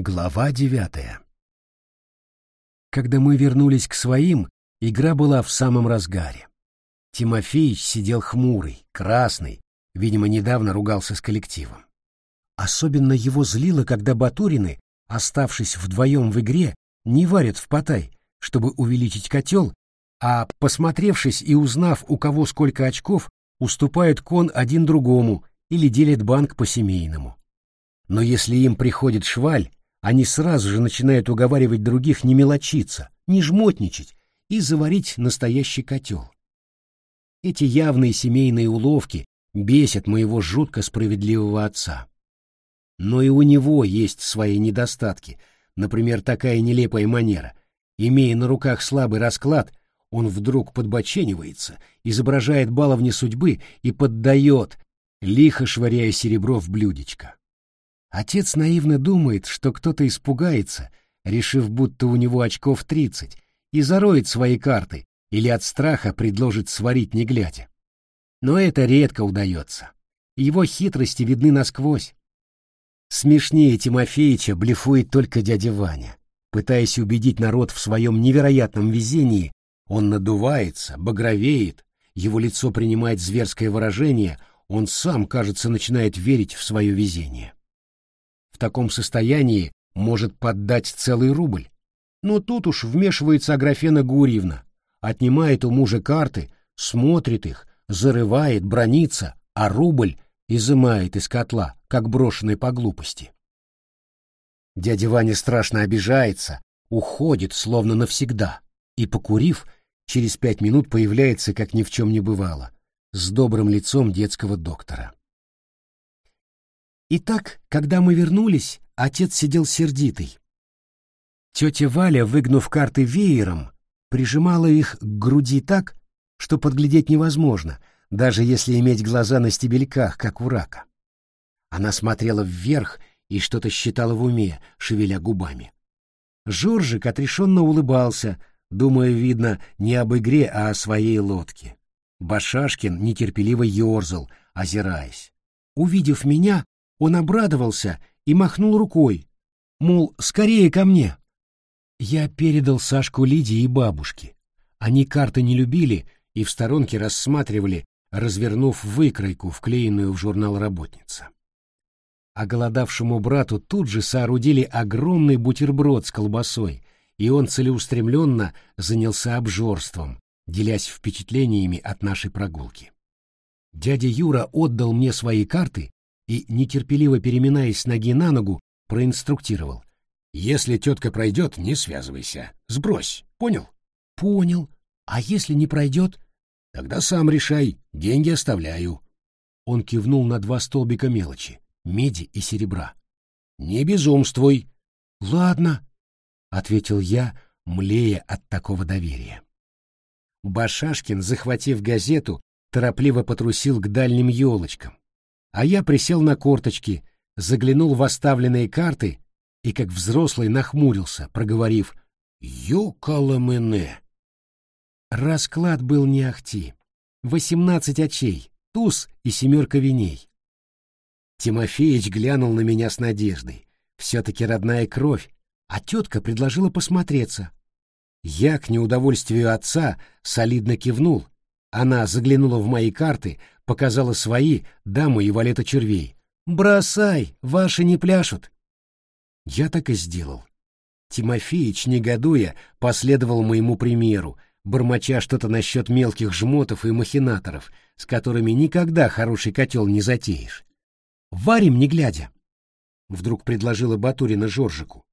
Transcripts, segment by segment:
Глава девятая Когда мы вернулись к своим, игра была в самом разгаре. Тимофеич сидел хмурый, красный, видимо, недавно ругался с коллективом. Особенно его злило, когда Батурины, оставшись вдвоем в игре, не варят в потай, чтобы увеличить котел, а, посмотревшись и узнав, у кого сколько очков, уступают кон один другому или делят банк по-семейному. Но если им приходит шваль, они сразу же начинают уговаривать других не мелочиться, не жмотничать и заварить настоящий котел. Эти явные семейные уловки бесят моего жутко справедливого отца. Но и у него есть свои недостатки, например, такая нелепая манера. Имея на руках слабый расклад, он вдруг подбоченивается, изображает баловни судьбы и поддает, лихо швыряя серебро в блюдечко. Отец наивно думает, что кто-то испугается, решив, будто у него очков тридцать, и зароет свои карты или от страха предложит сварить не глядя. Но это редко удается. Его хитрости видны насквозь. Смешнее Тимофеича блефует только дядя Ваня. Пытаясь убедить народ в своем невероятном везении, он надувается, багровеет, его лицо принимает зверское выражение, он сам, кажется, начинает верить в свое везение в таком состоянии может поддать целый рубль. Но тут уж вмешивается Аграфена Гурьевна, отнимает у мужа карты, смотрит их, зарывает, бронится, а рубль изымает из котла, как брошенный по глупости. Дядя Ваня страшно обижается, уходит, словно навсегда, и, покурив, через пять минут появляется, как ни в чем не бывало, с добрым лицом детского доктора. Итак, когда мы вернулись, отец сидел сердитый. Тетя Валя, выгнув карты веером, прижимала их к груди так, что подглядеть невозможно, даже если иметь глаза на стебельках, как у рака. Она смотрела вверх и что-то считала в уме, шевеля губами. Жоржик отрешенно улыбался, думая, видно, не об игре, а о своей лодке. Башашкин нетерпеливо ерзал, озираясь. Увидев меня, он обрадовался и махнул рукой, мол, скорее ко мне. Я передал Сашку Лидии и бабушке. Они карты не любили и в сторонке рассматривали, развернув выкройку, вклеенную в журнал «Работница». А голодавшему брату тут же соорудили огромный бутерброд с колбасой, и он целеустремленно занялся обжорством, делясь впечатлениями от нашей прогулки. Дядя Юра отдал мне свои карты и, нетерпеливо переминаясь с ноги на ногу, проинструктировал. «Если тетка пройдет, не связывайся. Сбрось. Понял?» «Понял. А если не пройдет?» «Тогда сам решай. Деньги оставляю». Он кивнул на два столбика мелочи — меди и серебра. «Не безумствуй». «Ладно», — ответил я, млея от такого доверия. Башашкин, захватив газету, торопливо потрусил к дальним елочкам, а я присел на корточки, заглянул в оставленные карты и, как взрослый, нахмурился, проговорив «Юкаламене». Расклад был не ахти. Восемнадцать очей, туз и семерка виней. Тимофеич глянул на меня с надеждой. Все-таки родная кровь, а тетка предложила посмотреться. Я, к неудовольствию отца, солидно кивнул. Она заглянула в мои карты, показала свои, даму и валета червей. «Бросай, ваши не пляшут!» Я так и сделал. Тимофеич, негодуя, последовал моему примеру, бормоча что-то насчет мелких жмотов и махинаторов, с которыми никогда хороший котел не затеешь. «Варим, не глядя!» — вдруг предложила Батурина Жоржику.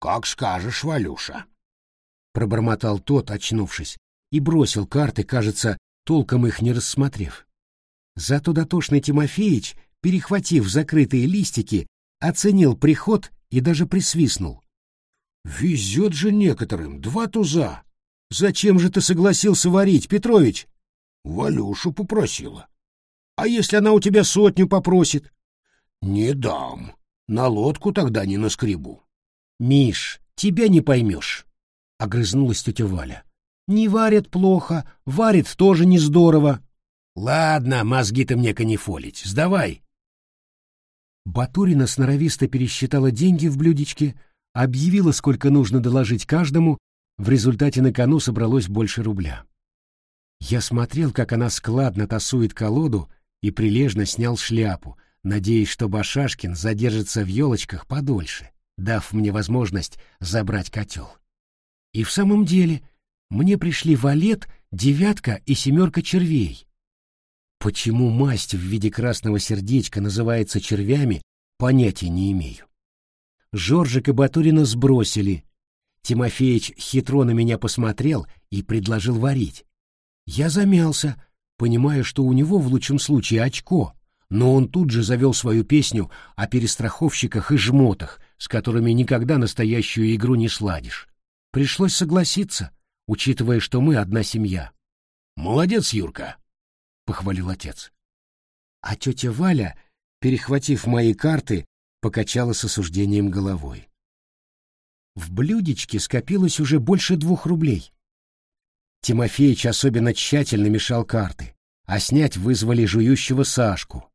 «Как скажешь, Валюша!» — пробормотал тот, очнувшись, и бросил карты, кажется, толком их не рассмотрев. Зато дотошный Тимофеич, перехватив закрытые листики, оценил приход и даже присвистнул. «Везет же некоторым, два туза. Зачем же ты согласился варить, Петрович?» «Валюшу попросила. А если она у тебя сотню попросит?» «Не дам. На лодку тогда не наскребу». «Миш, тебя не поймешь», — огрызнулась тетя Валя. «Не варят плохо, варит тоже не здорово. Ладно, мозги ты мне канифолить, сдавай. Батурина сноровисто пересчитала деньги в блюдечке, объявила, сколько нужно доложить каждому, в результате на кону собралось больше рубля. Я смотрел, как она складно тасует колоду, и прилежно снял шляпу, надеясь, что Башашкин задержится в елочках подольше, дав мне возможность забрать котел. И в самом деле мне пришли валет, девятка и семерка червей. Почему масть в виде красного сердечка называется червями, понятия не имею. Жоржик и Батурина сбросили. Тимофеич хитро на меня посмотрел и предложил варить. Я замялся, понимая, что у него в лучшем случае очко, но он тут же завел свою песню о перестраховщиках и жмотах, с которыми никогда настоящую игру не сладишь. Пришлось согласиться, учитывая, что мы одна семья. «Молодец, Юрка!» — похвалил отец. А тетя Валя, перехватив мои карты, покачала с осуждением головой. В блюдечке скопилось уже больше двух рублей. Тимофеич особенно тщательно мешал карты, а снять вызвали жующего Сашку.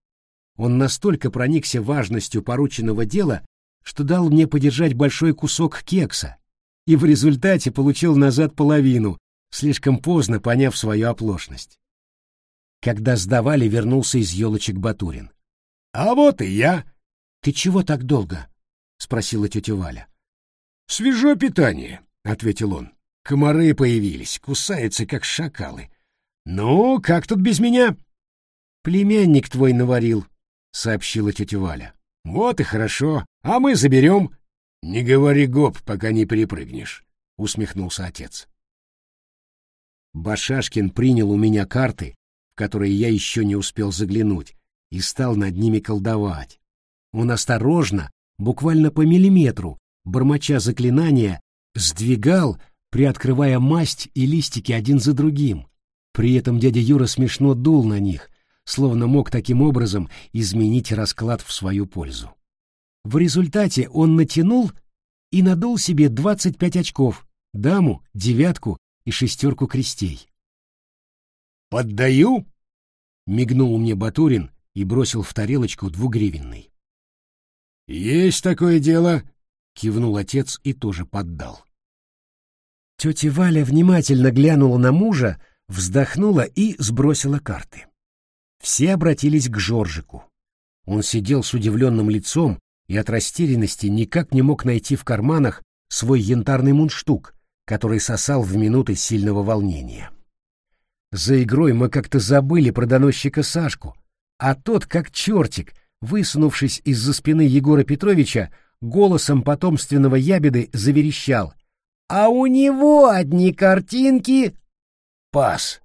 Он настолько проникся важностью порученного дела, что дал мне подержать большой кусок кекса, и в результате получил назад половину, слишком поздно поняв свою оплошность. Когда сдавали, вернулся из елочек Батурин. — А вот и я! — Ты чего так долго? — спросила тетя Валя. — Свежо питание, — ответил он. Комары появились, кусаются, как шакалы. Ну, как тут без меня? Племянник твой наварил, сообщила тетя Валя. Вот и хорошо, а мы заберем. Не говори гоп, пока не перепрыгнешь, усмехнулся отец. Башашкин принял у меня карты, в которые я еще не успел заглянуть, и стал над ними колдовать. Он осторожно, буквально по миллиметру, бормоча заклинания, сдвигал приоткрывая масть и листики один за другим. При этом дядя Юра смешно дул на них, словно мог таким образом изменить расклад в свою пользу. В результате он натянул и надул себе 25 очков, даму, девятку и шестерку крестей. «Поддаю!» — мигнул мне Батурин и бросил в тарелочку двугривенный. «Есть такое дело!» — кивнул отец и тоже поддал. Тетя Валя внимательно глянула на мужа, вздохнула и сбросила карты. Все обратились к Жоржику. Он сидел с удивленным лицом и от растерянности никак не мог найти в карманах свой янтарный мундштук, который сосал в минуты сильного волнения. За игрой мы как-то забыли про доносчика Сашку, а тот, как чертик, высунувшись из-за спины Егора Петровича, голосом потомственного ябеды заверещал а у него одни картинки. Пас.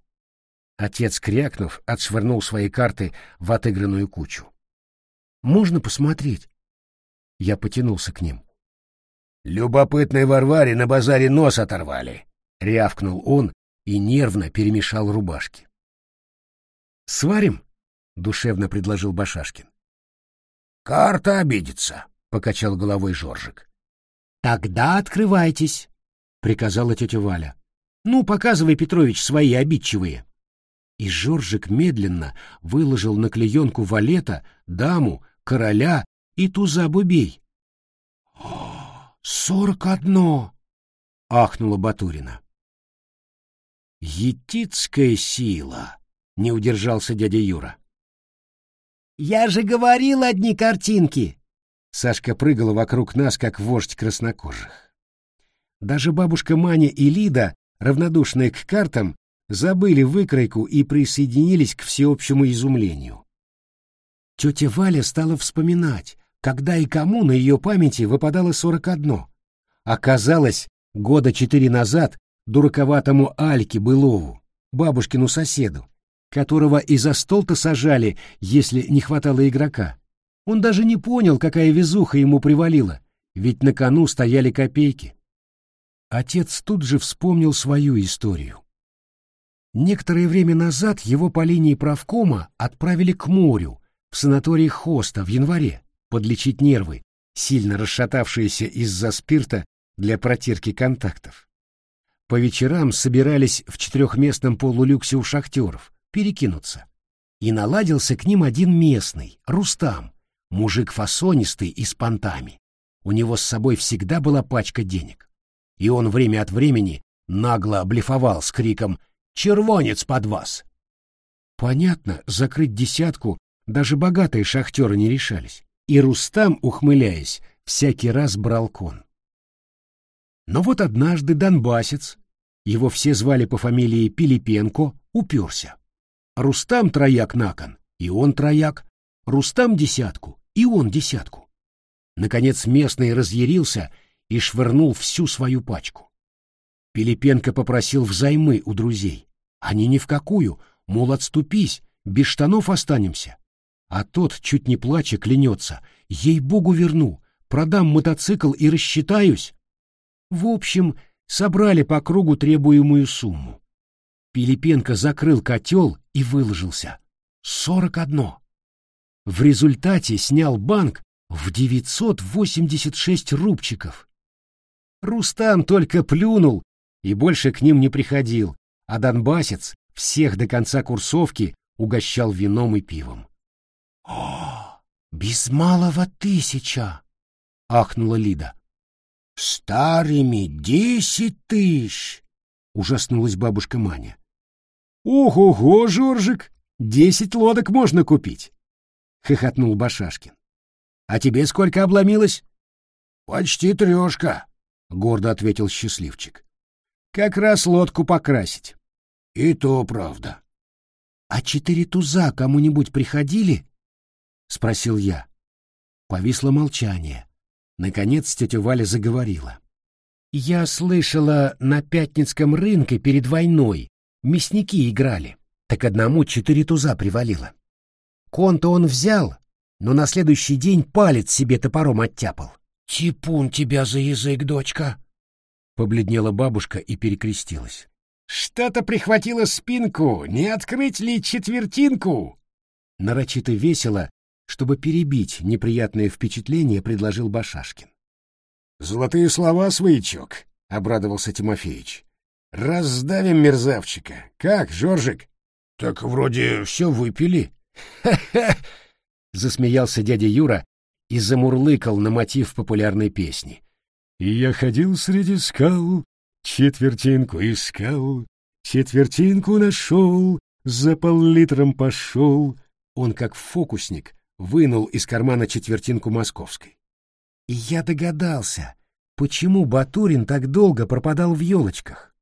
Отец, крякнув, отшвырнул свои карты в отыгранную кучу. Можно посмотреть? Я потянулся к ним. Любопытной Варваре на базаре нос оторвали, рявкнул он и нервно перемешал рубашки. Сварим? душевно предложил Башашкин. Карта обидится, покачал головой Жоржик. Тогда открывайтесь. — приказала тетя Валя. «Ну, показывай, Петрович, свои обидчивые». И Жоржик медленно выложил на клеенку валета, даму, короля и туза бубей. «Сорок одно!» — ахнула Батурина. «Етицкая сила!» — не удержался дядя Юра. «Я же говорил одни картинки!» Сашка прыгала вокруг нас, как вождь краснокожих. Даже бабушка Маня и Лида, равнодушные к картам, забыли выкройку и присоединились к всеобщему изумлению. Тетя Валя стала вспоминать, когда и кому на ее памяти выпадало сорок одно. Оказалось, года четыре назад дураковатому Альке Былову, бабушкину соседу, которого и за стол-то сажали, если не хватало игрока. Он даже не понял, какая везуха ему привалила, ведь на кону стояли копейки. Отец тут же вспомнил свою историю. Некоторое время назад его по линии правкома отправили к морю, в санаторий Хоста в январе, подлечить нервы, сильно расшатавшиеся из-за спирта для протирки контактов. По вечерам собирались в четырехместном полулюксе у шахтеров, перекинуться. И наладился к ним один местный, Рустам, Мужик фасонистый и с понтами. У него с собой всегда была пачка денег. И он время от времени нагло облифовал с криком «Червонец под вас!». Понятно, закрыть десятку даже богатые шахтеры не решались. И Рустам, ухмыляясь, всякий раз брал кон. Но вот однажды донбасец, его все звали по фамилии Пилипенко, уперся. Рустам трояк на кон, и он трояк. Рустам десятку, и он десятку. Наконец местный разъярился и швырнул всю свою пачку. Пилипенко попросил взаймы у друзей. Они ни в какую, мол, отступись, без штанов останемся. А тот, чуть не плача, клянется. Ей-богу верну, продам мотоцикл и рассчитаюсь. В общем, собрали по кругу требуемую сумму. Пилипенко закрыл котел и выложился. Сорок одно. В результате снял банк в 986 рубчиков. Рустам только плюнул и больше к ним не приходил, а донбасец всех до конца курсовки угощал вином и пивом. «О, без малого тысяча!» — ахнула Лида. «Старыми десять тысяч!» — ужаснулась бабушка Маня. «Ого-го, Жоржик, десять лодок можно купить!» — хохотнул Башашкин. «А тебе сколько обломилось?» «Почти трешка», — гордо ответил счастливчик. «Как раз лодку покрасить». «И то правда». «А четыре туза кому-нибудь приходили?» — спросил я. Повисло молчание. Наконец тетя Валя заговорила. «Я слышала, на Пятницком рынке перед войной мясники играли, так одному четыре туза привалило. Конто он взял, но на следующий день палец себе топором оттяпал. «Типун тебя за язык, дочка!» Побледнела бабушка и перекрестилась. «Что-то прихватило спинку, не открыть ли четвертинку?» Нарочито весело чтобы перебить неприятное впечатление, предложил Башашкин. «Золотые слова, своячок!» — обрадовался Тимофеич. «Раздавим мерзавчика. Как, Жоржик?» «Так вроде все выпили». «Ха-ха!» — засмеялся дядя Юра и замурлыкал на мотив популярной песни. «И я ходил среди скал, четвертинку искал, четвертинку нашел, за пол-литром пошел». Он, как фокусник, вынул из кармана четвертинку московской. И я догадался, почему Батурин так долго пропадал в елочках.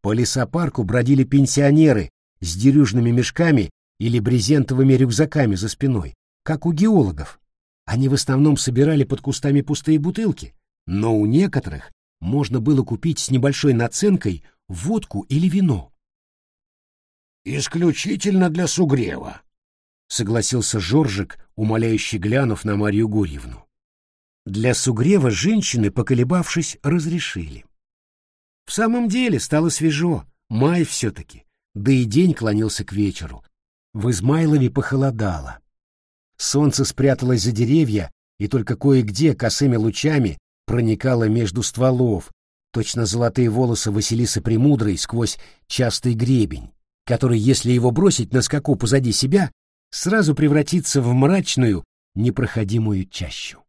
По лесопарку бродили пенсионеры с дерюжными мешками или брезентовыми рюкзаками за спиной, как у геологов. Они в основном собирали под кустами пустые бутылки, но у некоторых можно было купить с небольшой наценкой водку или вино. «Исключительно для сугрева», — согласился Жоржик, умоляюще глянув на Марию Гурьевну. Для сугрева женщины, поколебавшись, разрешили. В самом деле стало свежо, май все-таки, да и день клонился к вечеру. В Измайлове похолодало. Солнце спряталось за деревья, и только кое-где косыми лучами проникало между стволов, точно золотые волосы Василисы Премудрой сквозь частый гребень, который, если его бросить на скаку позади себя, сразу превратиться в мрачную, непроходимую чащу.